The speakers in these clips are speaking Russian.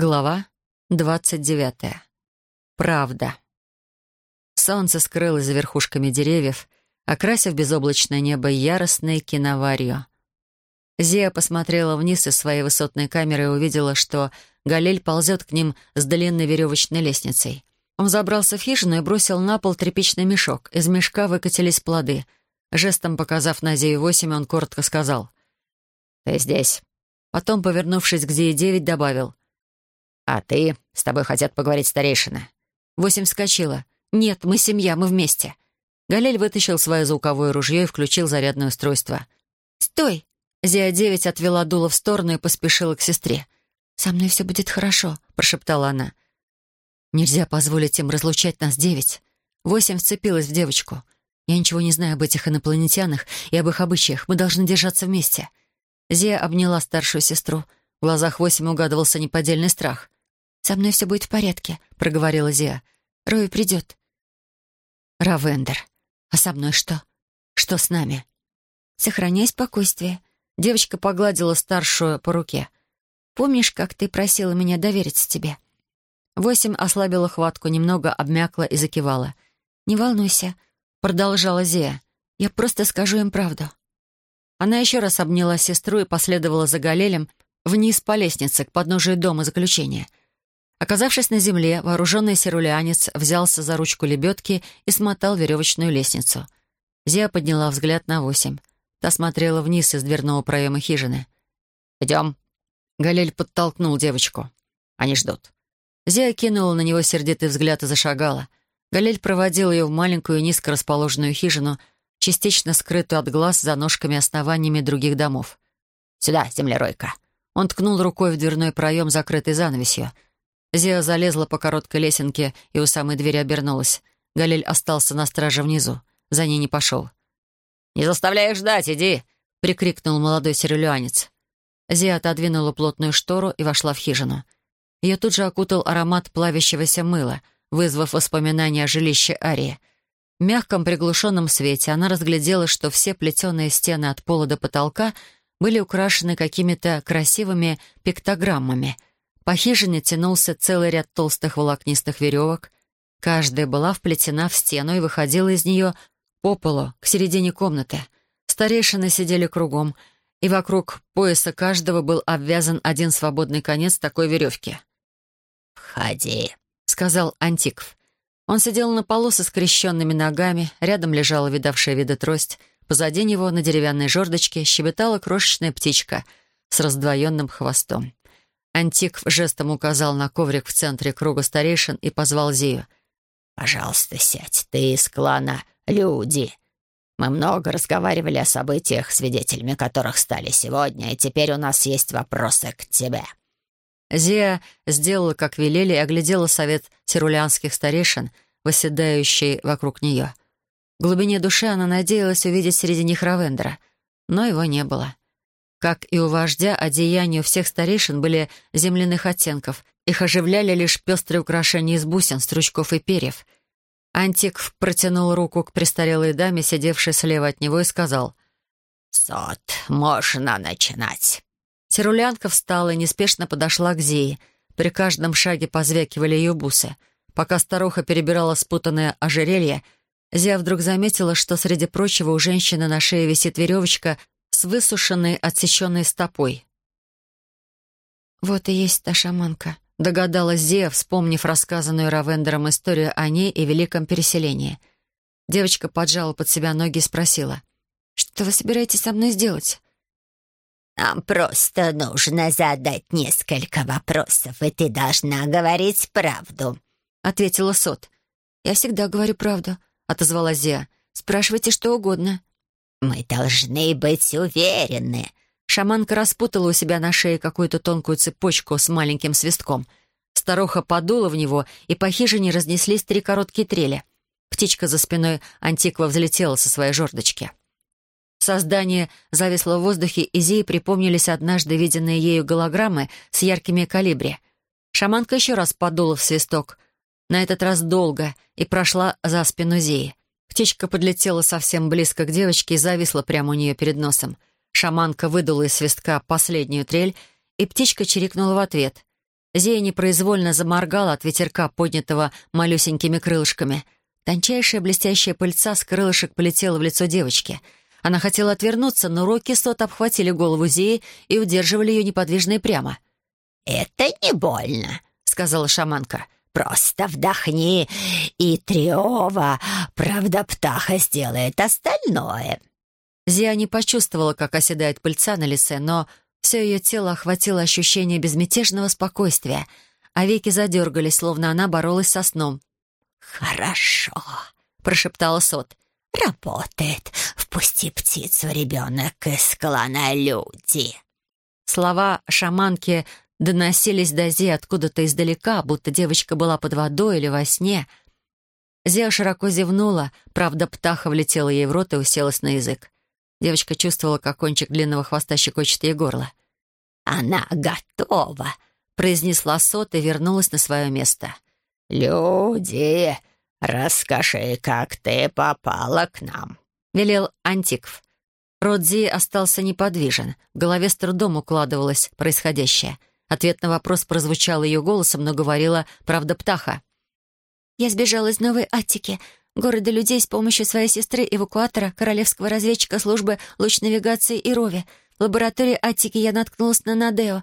Глава двадцать девятая. Правда. Солнце скрылось за верхушками деревьев, окрасив безоблачное небо яростной киноварью. Зия посмотрела вниз из своей высотной камеры и увидела, что Галель ползет к ним с длинной веревочной лестницей. Он забрался в хижину и бросил на пол тряпичный мешок. Из мешка выкатились плоды. Жестом показав на Зию восемь, он коротко сказал. «Ты здесь». Потом, повернувшись к Зии девять, добавил. «А ты? С тобой хотят поговорить старейшины». Восемь вскочила. «Нет, мы семья, мы вместе». Галель вытащил свое звуковое ружье и включил зарядное устройство. «Стой!» Зия-9 отвела дуло в сторону и поспешила к сестре. «Со мной все будет хорошо», — прошептала она. «Нельзя позволить им разлучать нас, девять». Восемь вцепилась в девочку. «Я ничего не знаю об этих инопланетянах и об их обычаях. Мы должны держаться вместе». Зия обняла старшую сестру. В глазах восемь угадывался неподдельный страх. «Со мной все будет в порядке», — проговорила Зия. «Рой придет». «Равендер. А со мной что? Что с нами?» «Сохраняй спокойствие». Девочка погладила старшую по руке. «Помнишь, как ты просила меня довериться тебе?» Восемь ослабила хватку, немного обмякла и закивала. «Не волнуйся», — продолжала Зия. «Я просто скажу им правду». Она еще раз обняла сестру и последовала за Галелем вниз по лестнице к подножию дома заключения — Оказавшись на земле, вооруженный сирулянец взялся за ручку лебедки и смотал веревочную лестницу. Зия подняла взгляд на восемь. Та смотрела вниз из дверного проема хижины. «Идем». Галель подтолкнул девочку. «Они ждут». Зия кинула на него сердитый взгляд и зашагала. Галель проводил ее в маленькую низко расположенную хижину, частично скрытую от глаз за ножками основаниями других домов. «Сюда, землеройка». Он ткнул рукой в дверной проем, закрытый занавесью — Зия залезла по короткой лесенке и у самой двери обернулась. Галиль остался на страже внизу. За ней не пошел. «Не заставляй ждать, иди!» — прикрикнул молодой сирилюанец. Зия отодвинула плотную штору и вошла в хижину. Ее тут же окутал аромат плавящегося мыла, вызвав воспоминания о жилище Арии. В мягком приглушенном свете она разглядела, что все плетеные стены от пола до потолка были украшены какими-то красивыми пиктограммами — по хижине тянулся целый ряд толстых волокнистых веревок. Каждая была вплетена в стену и выходила из нее по полу, к середине комнаты. Старейшины сидели кругом, и вокруг пояса каждого был обвязан один свободный конец такой веревки. «Входи», — сказал Антикв. Он сидел на полу со скрещенными ногами, рядом лежала видавшая виды трость, позади него на деревянной жердочке щебетала крошечная птичка с раздвоенным хвостом. Антик жестом указал на коврик в центре круга старейшин и позвал Зию. «Пожалуйста, сядь. Ты из клана «Люди». Мы много разговаривали о событиях, свидетелями которых стали сегодня, и теперь у нас есть вопросы к тебе». Зия сделала, как велели, и оглядела совет тирулянских старейшин, восседающий вокруг нее. В глубине души она надеялась увидеть среди них Равендера, но его не было. Как и у вождя, одеяния у всех старейшин были земляных оттенков. Их оживляли лишь пестрые украшения из бусин, стручков и перьев. Антик протянул руку к престарелой даме, сидевшей слева от него, и сказал «Сот, можно начинать». Тирулянка встала и неспешно подошла к Зии. При каждом шаге позвякивали ее бусы. Пока старуха перебирала спутанное ожерелье, Зия вдруг заметила, что среди прочего у женщины на шее висит веревочка с высушенной отсеченной стопой. «Вот и есть та шаманка», — догадалась Зия, вспомнив рассказанную Равендером историю о ней и великом переселении. Девочка поджала под себя ноги и спросила, «Что вы собираетесь со мной сделать?» «Нам просто нужно задать несколько вопросов, и ты должна говорить правду», — ответила Сот. «Я всегда говорю правду», — отозвалась Зия. «Спрашивайте что угодно». «Мы должны быть уверены». Шаманка распутала у себя на шее какую-то тонкую цепочку с маленьким свистком. Старуха подула в него, и по хижине разнеслись три короткие трели. Птичка за спиной Антиква взлетела со своей жердочки. Создание зависло в воздухе, и Зии припомнились однажды виденные ею голограммы с яркими калибри. Шаманка еще раз подула в свисток, на этот раз долго, и прошла за спину Зии. Птичка подлетела совсем близко к девочке и зависла прямо у нее перед носом. Шаманка выдула из свистка последнюю трель, и птичка чирикнула в ответ. Зея непроизвольно заморгала от ветерка, поднятого малюсенькими крылышками. Тончайшая блестящая пыльца с крылышек полетела в лицо девочки. Она хотела отвернуться, но руки сот обхватили голову Зеи и удерживали ее неподвижно и прямо. «Это не больно», — сказала шаманка. «Просто вдохни, и Триова, правда, птаха сделает остальное». Зия не почувствовала, как оседает пыльца на лице, но все ее тело охватило ощущение безмятежного спокойствия, а веки задергались, словно она боролась со сном. «Хорошо», — прошептала Сот. «Работает. Впусти птицу, ребенок, из клана люди». Слова шаманки доносились до Зи откуда-то издалека, будто девочка была под водой или во сне. Зия широко зевнула, правда, птаха влетела ей в рот и уселась на язык. Девочка чувствовала, как кончик длинного хвоста щекочет ей горло. «Она готова», — произнесла Сот и вернулась на свое место. «Люди, расскажи, как ты попала к нам», — велел Антикв. Родзи остался неподвижен. В голове с трудом укладывалось происходящее. Ответ на вопрос прозвучал ее голосом, но говорила правда птаха. «Я сбежала из Новой Аттики города людей с помощью своей сестры-эвакуатора, королевского разведчика службы луч-навигации и Рови. В лаборатории Аттики я наткнулась на Надео.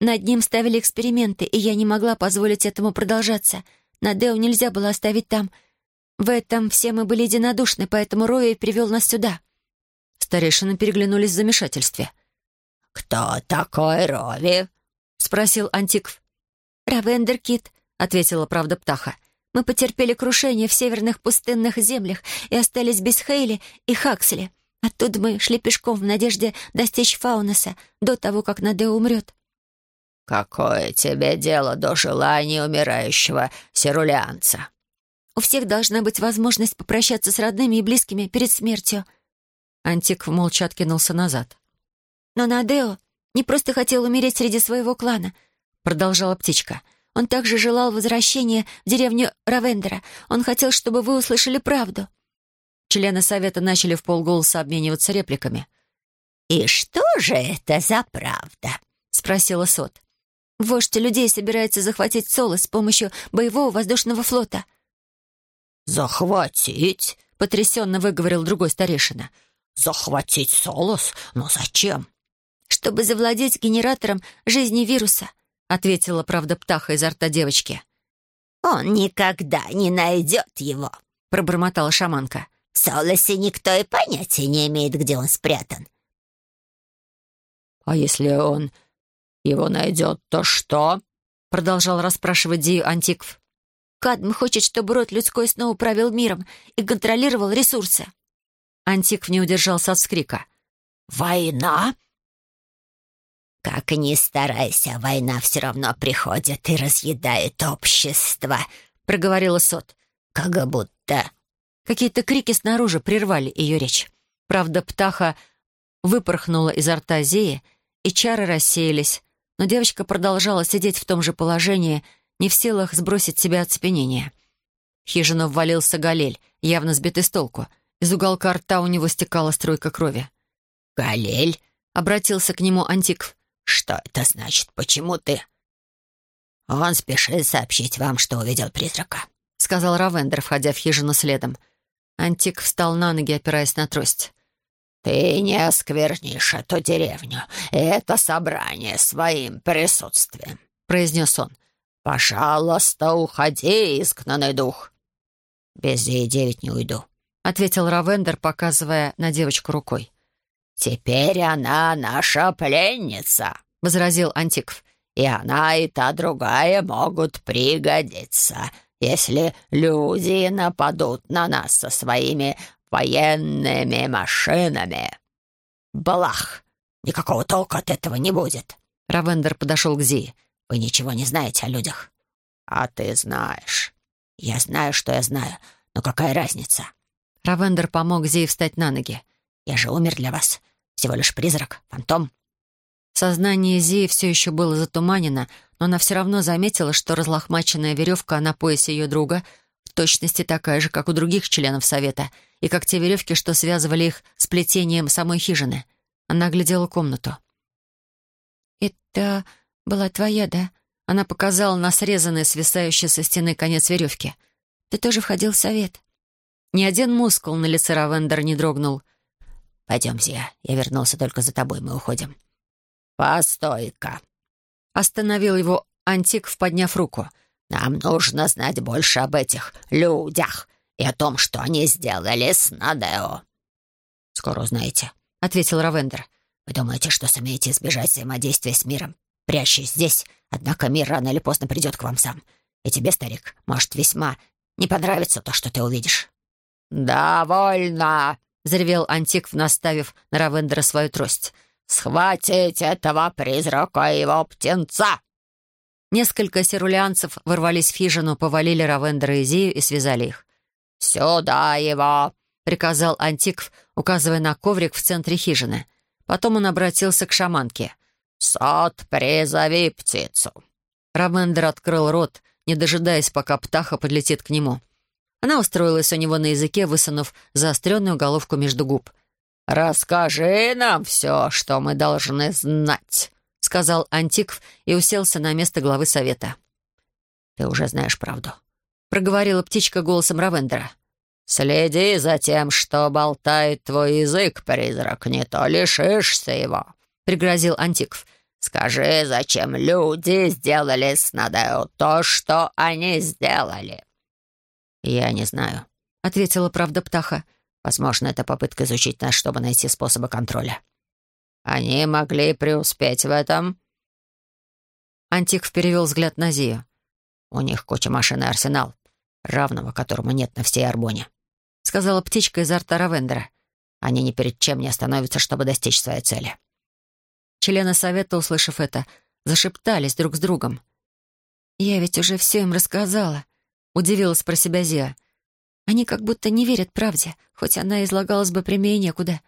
Над ним ставили эксперименты, и я не могла позволить этому продолжаться. Надео нельзя было оставить там. В этом все мы были единодушны, поэтому Рови привел нас сюда». Старейшины переглянулись в замешательстве. «Кто такой Рови?» — спросил Антикв. «Равендер Кит», — ответила правда Птаха. Мы потерпели крушение в северных пустынных землях и остались без Хейли и Хаксли. Оттуда мы шли пешком в надежде достичь Фаунаса до того, как Надео умрет. «Какое тебе дело до желания умирающего сирулянца?» «У всех должна быть возможность попрощаться с родными и близкими перед смертью». Антик молча откинулся назад. «Но Надео не просто хотел умереть среди своего клана», — продолжала птичка. Он также желал возвращения в деревню Равендера. Он хотел, чтобы вы услышали правду». Члены совета начали в полголоса обмениваться репликами. «И что же это за правда?» — спросила Сот. «Вождь людей собирается захватить Соло с помощью боевого воздушного флота». «Захватить?» — потрясенно выговорил другой старейшина. «Захватить Солос? Но зачем?» «Чтобы завладеть генератором жизни вируса», ответила правда птаха изо рта девочки. «Он никогда не найдет его», — пробормотала шаманка. «В Солосе никто и понятия не имеет, где он спрятан». «А если он его найдет, то что?» — продолжал расспрашивать Дию Антикв. «Кадм хочет, чтобы род людской снова правил миром и контролировал ресурсы». Антикв не удержался от вскрика. «Война?» «Как ни старайся, война все равно приходит и разъедает общество», — проговорила Сот. «Как будто...» Какие-то крики снаружи прервали ее речь. Правда, птаха выпорхнула изо рта Зеи, и чары рассеялись, но девочка продолжала сидеть в том же положении, не в силах сбросить себя оцепенение. В хижину ввалился Галель, явно сбитый с толку. Из уголка рта у него стекала струйка крови. «Галель?» — обратился к нему Антикв. «Что это значит? Почему ты...» «Он спешит сообщить вам, что увидел призрака», — сказал Равендер, входя в хижину следом. Антик встал на ноги, опираясь на трость. «Ты не осквернишь эту деревню это собрание своим присутствием», — произнес он. «Пожалуйста, уходи, изгнанный дух». «Без ей девять не уйду», — ответил Равендер, показывая на девочку рукой. «Теперь она наша пленница», — возразил Антикв. «И она, и та другая могут пригодиться, если люди нападут на нас со своими военными машинами». «Блах! Никакого толка от этого не будет!» Равендер подошел к Зи. «Вы ничего не знаете о людях». «А ты знаешь». «Я знаю, что я знаю, но какая разница?» Равендер помог Зи встать на ноги. Я же умер для вас. Всего лишь призрак, фантом». Сознание Зии все еще было затуманено, но она все равно заметила, что разлохмаченная веревка на поясе ее друга в точности такая же, как у других членов Совета, и как те веревки, что связывали их с плетением самой хижины. Она оглядела комнату. «Это была твоя, да?» Она показала на срезанный, свисающий со стены конец веревки. «Ты тоже входил в совет?» Ни один мускул на лице Равендера не дрогнул. «Пойдем, Зия. Я вернулся только за тобой. Мы уходим». «Постой-ка!» Остановил его Антик, подняв руку. «Нам нужно знать больше об этих людях и о том, что они сделали с Надео». «Скоро узнаете», — ответил Равендер. «Вы думаете, что сумеете избежать взаимодействия с миром, прячась здесь, однако мир рано или поздно придет к вам сам. И тебе, старик, может весьма не понравится то, что ты увидишь». «Довольно!» — взревел Антик, наставив на Равендера свою трость. «Схватить этого призрака и его птенца!» Несколько сирулианцев ворвались в хижину, повалили Равендера и Зию и связали их. «Сюда его!» — приказал Антикв, указывая на коврик в центре хижины. Потом он обратился к шаманке. «Сот, призови птицу!» Равендер открыл рот, не дожидаясь, пока птаха подлетит к нему. Она устроилась у него на языке, высунув заостренную головку между губ. «Расскажи нам все, что мы должны знать», — сказал Антикв и уселся на место главы совета. «Ты уже знаешь правду», — проговорила птичка голосом Равендера. «Следи за тем, что болтает твой язык, призрак, не то лишишься его», — пригрозил Антикв. «Скажи, зачем люди сделали с Надео то, что они сделали?» «Я не знаю», — ответила правда птаха. «Возможно, это попытка изучить нас, чтобы найти способы контроля». «Они могли преуспеть в этом?» Антик перевел взгляд на Зию. «У них куча машин и арсенал, равного которому нет на всей Арбоне», — сказала птичка изо рта Равендера. «Они ни перед чем не остановятся, чтобы достичь своей цели». Члены совета, услышав это, зашептались друг с другом. «Я ведь уже все им рассказала», — удивилась про себя Зия. «Они как будто не верят правде, хоть она излагалась бы прямее некуда».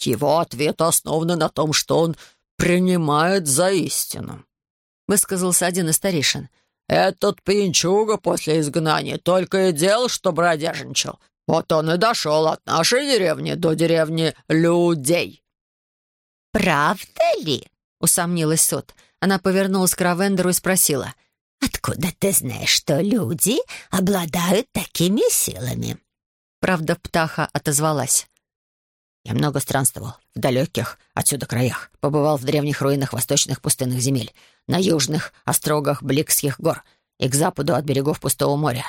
«Его ответ основан на том, что он принимает за истину», — высказался один из старейшин. «Этот пьянчуга после изгнания только и делал, что бродяжничал. Вот он и дошел от нашей деревни до деревни людей». «Правда ли?» — усомнилась Сот. Она повернулась к Равендеру и спросила — «Откуда ты знаешь, что люди обладают такими силами?» Правда, птаха отозвалась. «Я много странствовал в далеких отсюда краях, побывал в древних руинах восточных пустынных земель, на южных острогах Бликских гор и к западу от берегов Пустого моря.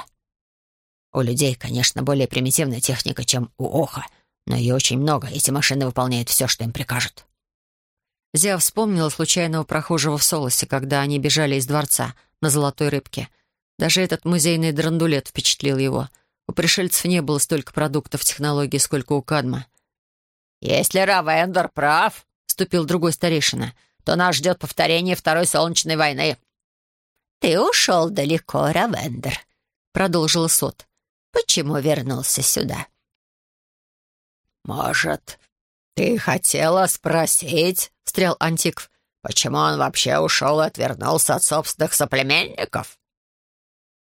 У людей, конечно, более примитивная техника, чем у Оха, но ее очень много, эти машины выполняют все, что им прикажут». Зя вспомнила случайного прохожего в Солосе, когда они бежали из дворца — на золотой рыбке. Даже этот музейный драндулет впечатлил его. У пришельцев не было столько продуктов технологий, сколько у Кадма. «Если Равендер прав», — вступил другой старейшина, «то нас ждет повторение Второй Солнечной войны». «Ты ушел далеко, Равендер», — продолжила Сот. «Почему вернулся сюда?» «Может, ты хотела спросить?» — встрял Антикв. Почему он вообще ушел и отвернулся от собственных соплеменников?»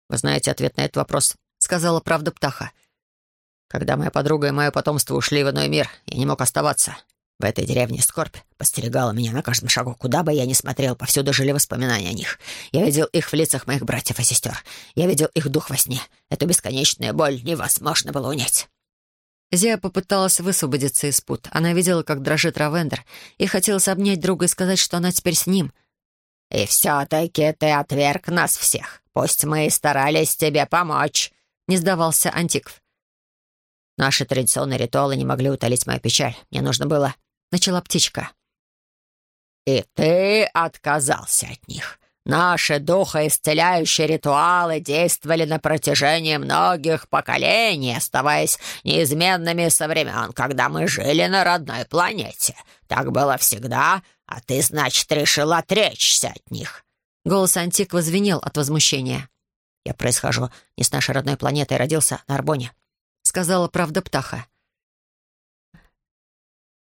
«Вы знаете ответ на этот вопрос», — сказала правда Птаха. «Когда моя подруга и мое потомство ушли в иной мир, я не мог оставаться. В этой деревне скорбь постерегала меня на каждом шагу. Куда бы я ни смотрел, повсюду жили воспоминания о них. Я видел их в лицах моих братьев и сестер. Я видел их дух во сне. Эту бесконечную боль невозможно было унять. Зия попыталась высвободиться из пут. Она видела, как дрожит Равендер, и хотелось обнять друга и сказать, что она теперь с ним. «И все-таки ты отверг нас всех. Пусть мы и старались тебе помочь», — не сдавался Антикв. «Наши традиционные ритуалы не могли утолить мою печаль. Мне нужно было...» — начала птичка. «И ты отказался от них. Наши духоисцеляющие ритуалы действовали на протяжении многих поколений, оставаясь неизменными со времен, когда мы жили на родной планете. Так было всегда, а ты, значит, решил отречься от них». Голос Антик возвенел от возмущения. «Я происхожу не с нашей родной планеты и родился на Арбоне», — сказала правда птаха.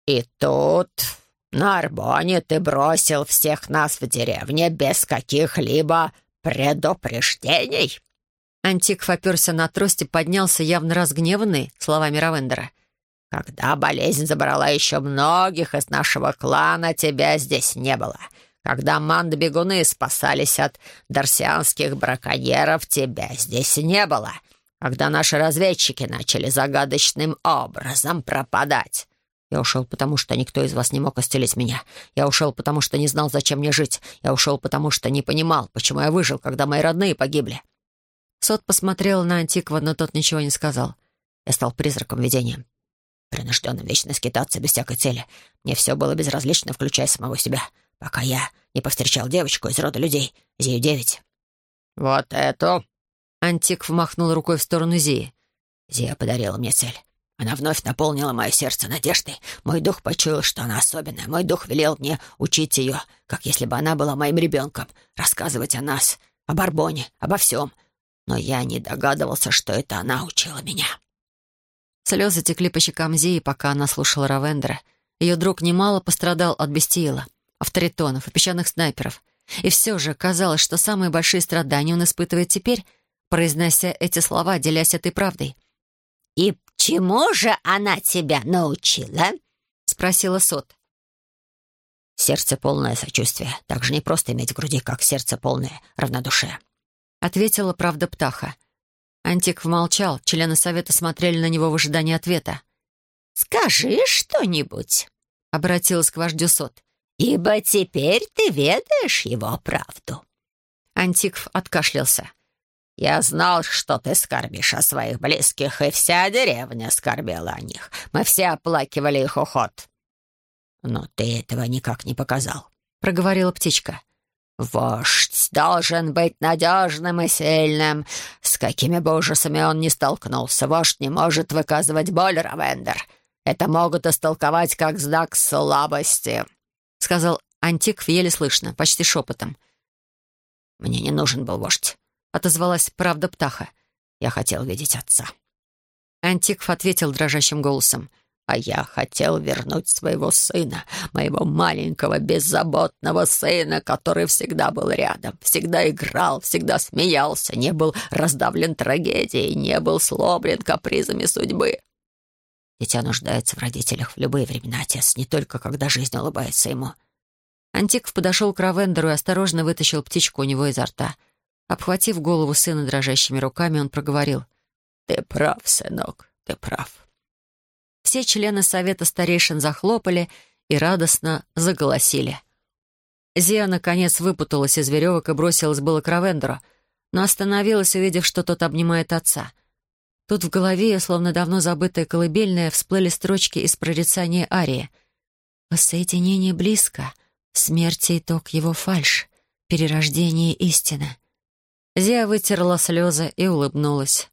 «И тут на Арбоне ты бросил всех нас в деревне без каких-либо предупреждений». Антик оперся на трость и поднялся, явно разгневанный словами Равендера. «Когда болезнь забрала еще многих из нашего клана, тебя здесь не было. Когда манд-бегуны спасались от дарсианских браконьеров, тебя здесь не было. Когда наши разведчики начали загадочным образом пропадать. Я ушел, потому что никто из вас не мог исцелить меня. Я ушел, потому что не знал, зачем мне жить. Я ушел, потому что не понимал, почему я выжил, когда мои родные погибли. Сот посмотрел на Антиква, но тот ничего не сказал. Я стал призраком-видением. Принужденным вечно скитаться без всякой цели. Мне все было безразлично, включая самого себя, пока я не повстречал девочку из рода людей, Зию-9. «Вот эту!» Антик вмахнул рукой в сторону Зии. Зия подарила мне цель. Она вновь наполнила мое сердце надеждой. Мой дух почуял, что она особенная. Мой дух велел мне учить ее, как если бы она была моим ребенком, рассказывать о нас, о Барбоне, обо всем. Но я не догадывался, что это она учила меня. Слезы текли по щекам Зии, пока она слушала Равендера. Ее друг немало пострадал от бестиила, авторитонов и песчаных снайперов. И все же казалось, что самые большие страдания он испытывает теперь, произнося эти слова, делясь этой правдой. «И чему же она тебя научила?» — спросила Сот. «Сердце полное сочувствие. Так же не просто иметь в груди, как сердце полное равнодушие», — ответила правда Птаха. Антик молчал, члены совета смотрели на него в ожидании ответа. «Скажи что-нибудь», — обратилась к вождю Сот, «ибо теперь ты ведаешь его правду». Антикв откашлялся. «Я знал, что ты скорбишь о своих близких, и вся деревня скорбела о них. Мы все оплакивали их уход». «Но ты этого никак не показал», — проговорила птичка. Вождь должен быть надежным и сильным. С какими бы ужасами он ни столкнулся, вождь не может выказывать боль, Равендер. Это могут истолковать как знак слабости», — сказал Антикв еле слышно, почти шепотом. «Мне не нужен был вождь», — отозвалась правда птаха. «Я хотел видеть отца». Антикв ответил дрожащим голосом. А я хотел вернуть своего сына, моего маленького беззаботного сына, который всегда был рядом, всегда играл, всегда смеялся, не был раздавлен трагедией, не был сломлен капризами судьбы. Дитя нуждается в родителях в любые времена, отец, не только когда жизнь улыбается ему. Антиков подошел к Равендеру и осторожно вытащил птичку у него изо рта. Обхватив голову сына дрожащими руками, он проговорил. «Ты прав, сынок, ты прав». Все члены совета старейшин захлопали и радостно заголосили. Зия, наконец, выпуталась из веревок и бросилась было к Равендеру, но остановилась, увидев, что тот обнимает отца. Тут в голове ее, словно давно забытая колыбельная, всплыли строчки из прорицания Арии. «Воссоединение близко, смерть — итог его фальш, перерождение — истина». Зия вытерла слезы и улыбнулась.